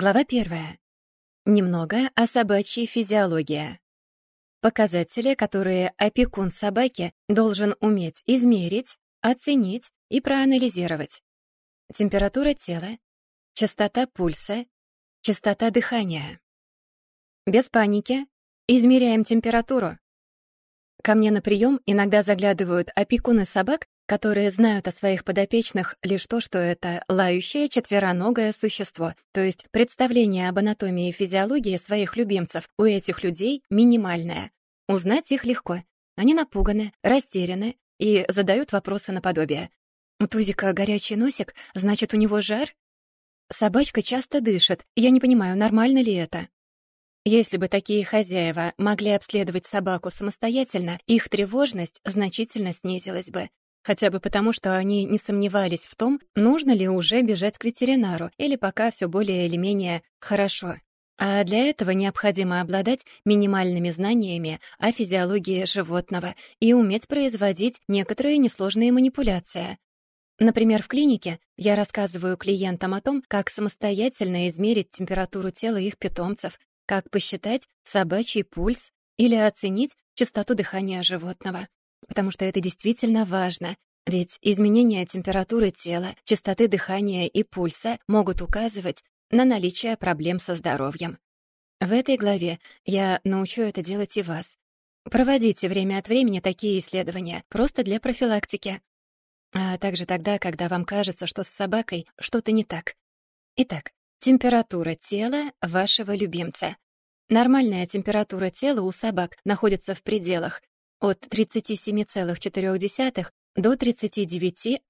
Глава первая. Немного о собачьей физиологии. Показатели, которые опекун собаки должен уметь измерить, оценить и проанализировать. Температура тела, частота пульса, частота дыхания. Без паники. Измеряем температуру. Ко мне на прием иногда заглядывают опекуны собак, которые знают о своих подопечных лишь то, что это лающее четвероногое существо, то есть представление об анатомии и физиологии своих любимцев у этих людей минимальное. Узнать их легко. Они напуганы, растеряны и задают вопросы наподобие. «У Тузика горячий носик, значит, у него жар?» «Собачка часто дышит, я не понимаю, нормально ли это?» Если бы такие хозяева могли обследовать собаку самостоятельно, их тревожность значительно снизилась бы. Хотя бы потому, что они не сомневались в том, нужно ли уже бежать к ветеринару или пока все более или менее хорошо. А для этого необходимо обладать минимальными знаниями о физиологии животного и уметь производить некоторые несложные манипуляции. Например, в клинике я рассказываю клиентам о том, как самостоятельно измерить температуру тела их питомцев, как посчитать собачий пульс или оценить частоту дыхания животного потому что это действительно важно, ведь изменения температуры тела, частоты дыхания и пульса могут указывать на наличие проблем со здоровьем. В этой главе я научу это делать и вас. Проводите время от времени такие исследования, просто для профилактики. А также тогда, когда вам кажется, что с собакой что-то не так. Итак, температура тела вашего любимца. Нормальная температура тела у собак находится в пределах от 37,4 до 39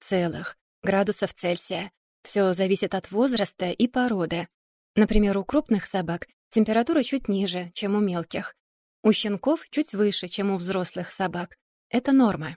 градусов Цельсия. Все зависит от возраста и породы. Например, у крупных собак температура чуть ниже, чем у мелких. У щенков чуть выше, чем у взрослых собак. Это норма.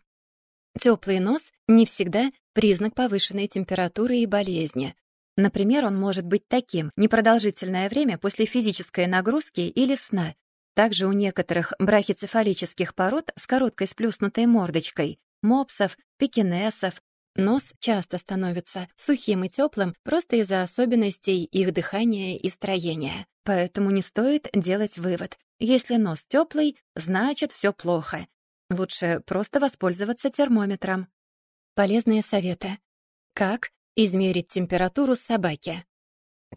Теплый нос не всегда признак повышенной температуры и болезни. Например, он может быть таким непродолжительное время после физической нагрузки или сна, также у некоторых брахицефалических пород с короткой сплюснутой мордочкой, мопсов, пекинесов, нос часто становится сухим и теплым просто из-за особенностей их дыхания и строения. Поэтому не стоит делать вывод. Если нос теплый, значит все плохо. Лучше просто воспользоваться термометром. Полезные советы. Как измерить температуру собаки?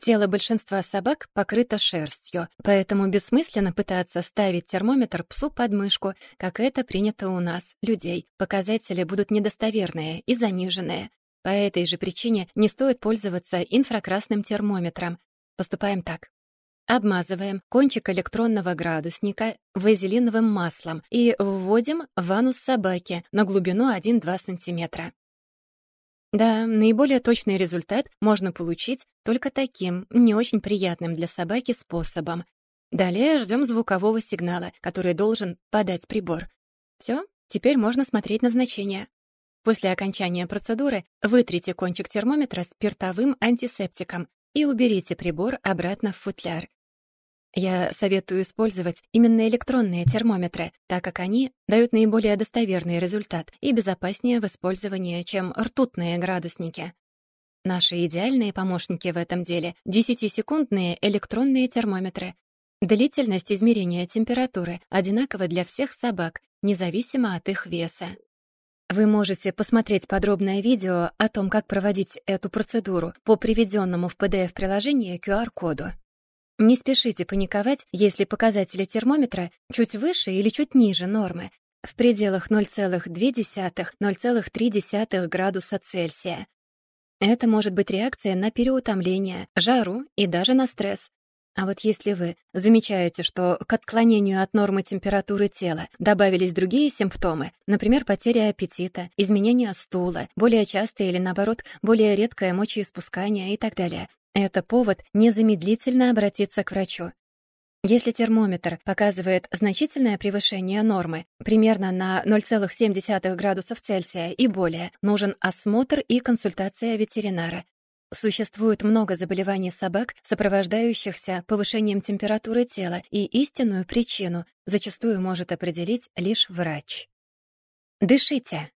Тело большинства собак покрыто шерстью, поэтому бессмысленно пытаться ставить термометр псу под мышку, как это принято у нас, людей. Показатели будут недостоверные и заниженные. По этой же причине не стоит пользоваться инфракрасным термометром. Поступаем так. Обмазываем кончик электронного градусника вазелиновым маслом и вводим в анус собаки на глубину 1-2 см. Да, наиболее точный результат можно получить только таким, не очень приятным для собаки способом. Далее ждем звукового сигнала, который должен подать прибор. Все, теперь можно смотреть на значение. После окончания процедуры вытрите кончик термометра спиртовым антисептиком и уберите прибор обратно в футляр. Я советую использовать именно электронные термометры, так как они дают наиболее достоверный результат и безопаснее в использовании, чем ртутные градусники. Наши идеальные помощники в этом деле — 10-секундные электронные термометры. Длительность измерения температуры одинакова для всех собак, независимо от их веса. Вы можете посмотреть подробное видео о том, как проводить эту процедуру по приведенному в PDF-приложении QR-коду. Не спешите паниковать, если показатели термометра чуть выше или чуть ниже нормы, в пределах 0,2-0,3 градуса Цельсия. Это может быть реакция на переутомление, жару и даже на стресс. А вот если вы замечаете, что к отклонению от нормы температуры тела добавились другие симптомы, например, потеря аппетита, изменение стула, более частое или, наоборот, более редкое мочеиспускание и так далее, это повод незамедлительно обратиться к врачу. Если термометр показывает значительное превышение нормы, примерно на 0,7 градусов Цельсия и более, нужен осмотр и консультация ветеринара. Существует много заболеваний собак, сопровождающихся повышением температуры тела, и истинную причину зачастую может определить лишь врач. Дышите.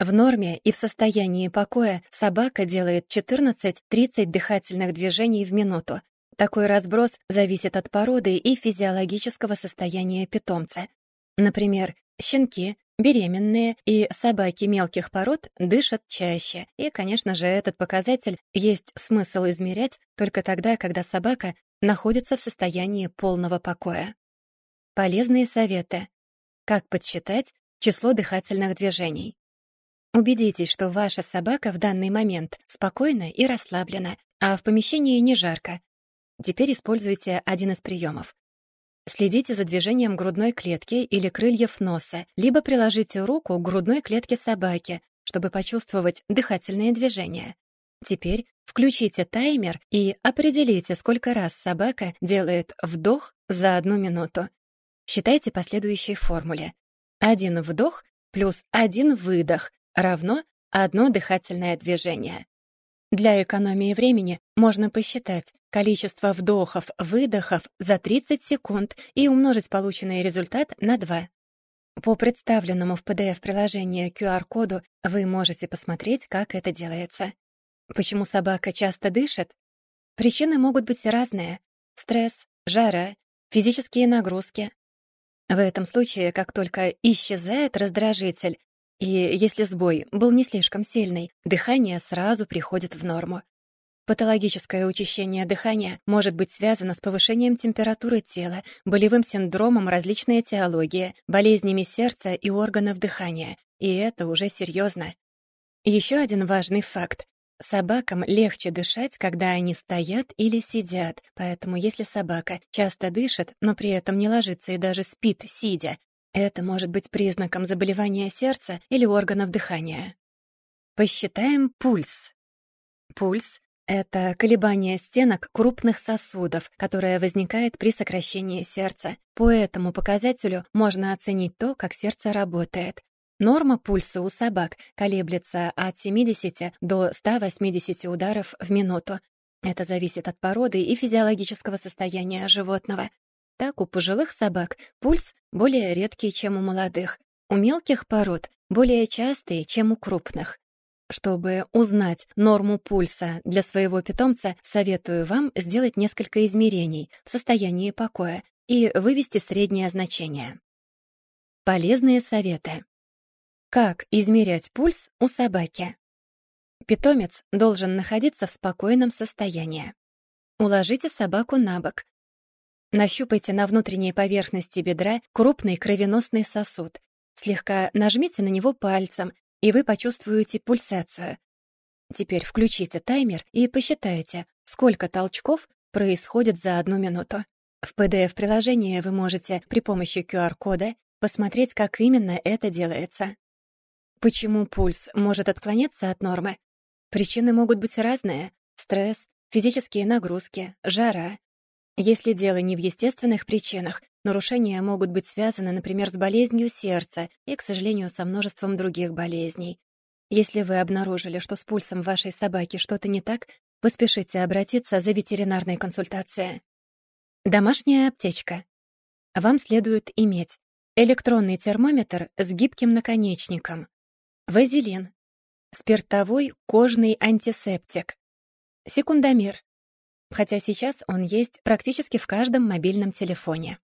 В норме и в состоянии покоя собака делает 14-30 дыхательных движений в минуту. Такой разброс зависит от породы и физиологического состояния питомца. Например, щенки, беременные и собаки мелких пород дышат чаще. И, конечно же, этот показатель есть смысл измерять только тогда, когда собака находится в состоянии полного покоя. Полезные советы. Как подсчитать число дыхательных движений? Убедитесь, что ваша собака в данный момент спокойна и расслаблена, а в помещении не жарко. Теперь используйте один из приемов. Следите за движением грудной клетки или крыльев носа, либо приложите руку к грудной клетке собаки, чтобы почувствовать дыхательные движения. Теперь включите таймер и определите, сколько раз собака делает вдох за одну минуту. Считайте по следующей формуле. Один вдох плюс один выдох равно одно дыхательное движение. Для экономии времени можно посчитать количество вдохов-выдохов за 30 секунд и умножить полученный результат на 2. По представленному в PDF-приложении QR-коду вы можете посмотреть, как это делается. Почему собака часто дышит? Причины могут быть разные. Стресс, жара, физические нагрузки. В этом случае, как только исчезает раздражитель, и если сбой был не слишком сильный, дыхание сразу приходит в норму. Патологическое учащение дыхания может быть связано с повышением температуры тела, болевым синдромом различной этиологии, болезнями сердца и органов дыхания, и это уже серьезно. Еще один важный факт. Собакам легче дышать, когда они стоят или сидят, поэтому если собака часто дышит, но при этом не ложится и даже спит, сидя, это может быть признаком заболевания сердца или органов дыхания. Посчитаем пульс. Пульс — это колебание стенок крупных сосудов, которое возникает при сокращении сердца. По этому показателю можно оценить то, как сердце работает. Норма пульса у собак колеблется от 70 до 180 ударов в минуту. Это зависит от породы и физиологического состояния животного. Так у пожилых собак пульс более редкий, чем у молодых. У мелких пород более частый, чем у крупных. Чтобы узнать норму пульса для своего питомца, советую вам сделать несколько измерений в состоянии покоя и вывести среднее значение. Полезные советы. Как измерять пульс у собаки? Питомец должен находиться в спокойном состоянии. Уложите собаку на бок, Нащупайте на внутренней поверхности бедра крупный кровеносный сосуд. Слегка нажмите на него пальцем, и вы почувствуете пульсацию. Теперь включите таймер и посчитайте, сколько толчков происходит за одну минуту. В PDF-приложении вы можете при помощи QR-кода посмотреть, как именно это делается. Почему пульс может отклоняться от нормы? Причины могут быть разные. Стресс, физические нагрузки, жара, если дело не в естественных причинах, нарушения могут быть связаны, например, с болезнью сердца и, к сожалению, со множеством других болезней. Если вы обнаружили, что с пульсом вашей собаки что-то не так, поспешите обратиться за ветеринарной консультацией. Домашняя аптечка. Вам следует иметь электронный термометр с гибким наконечником, вазелин, спиртовой кожный антисептик, секундомер, хотя сейчас он есть практически в каждом мобильном телефоне.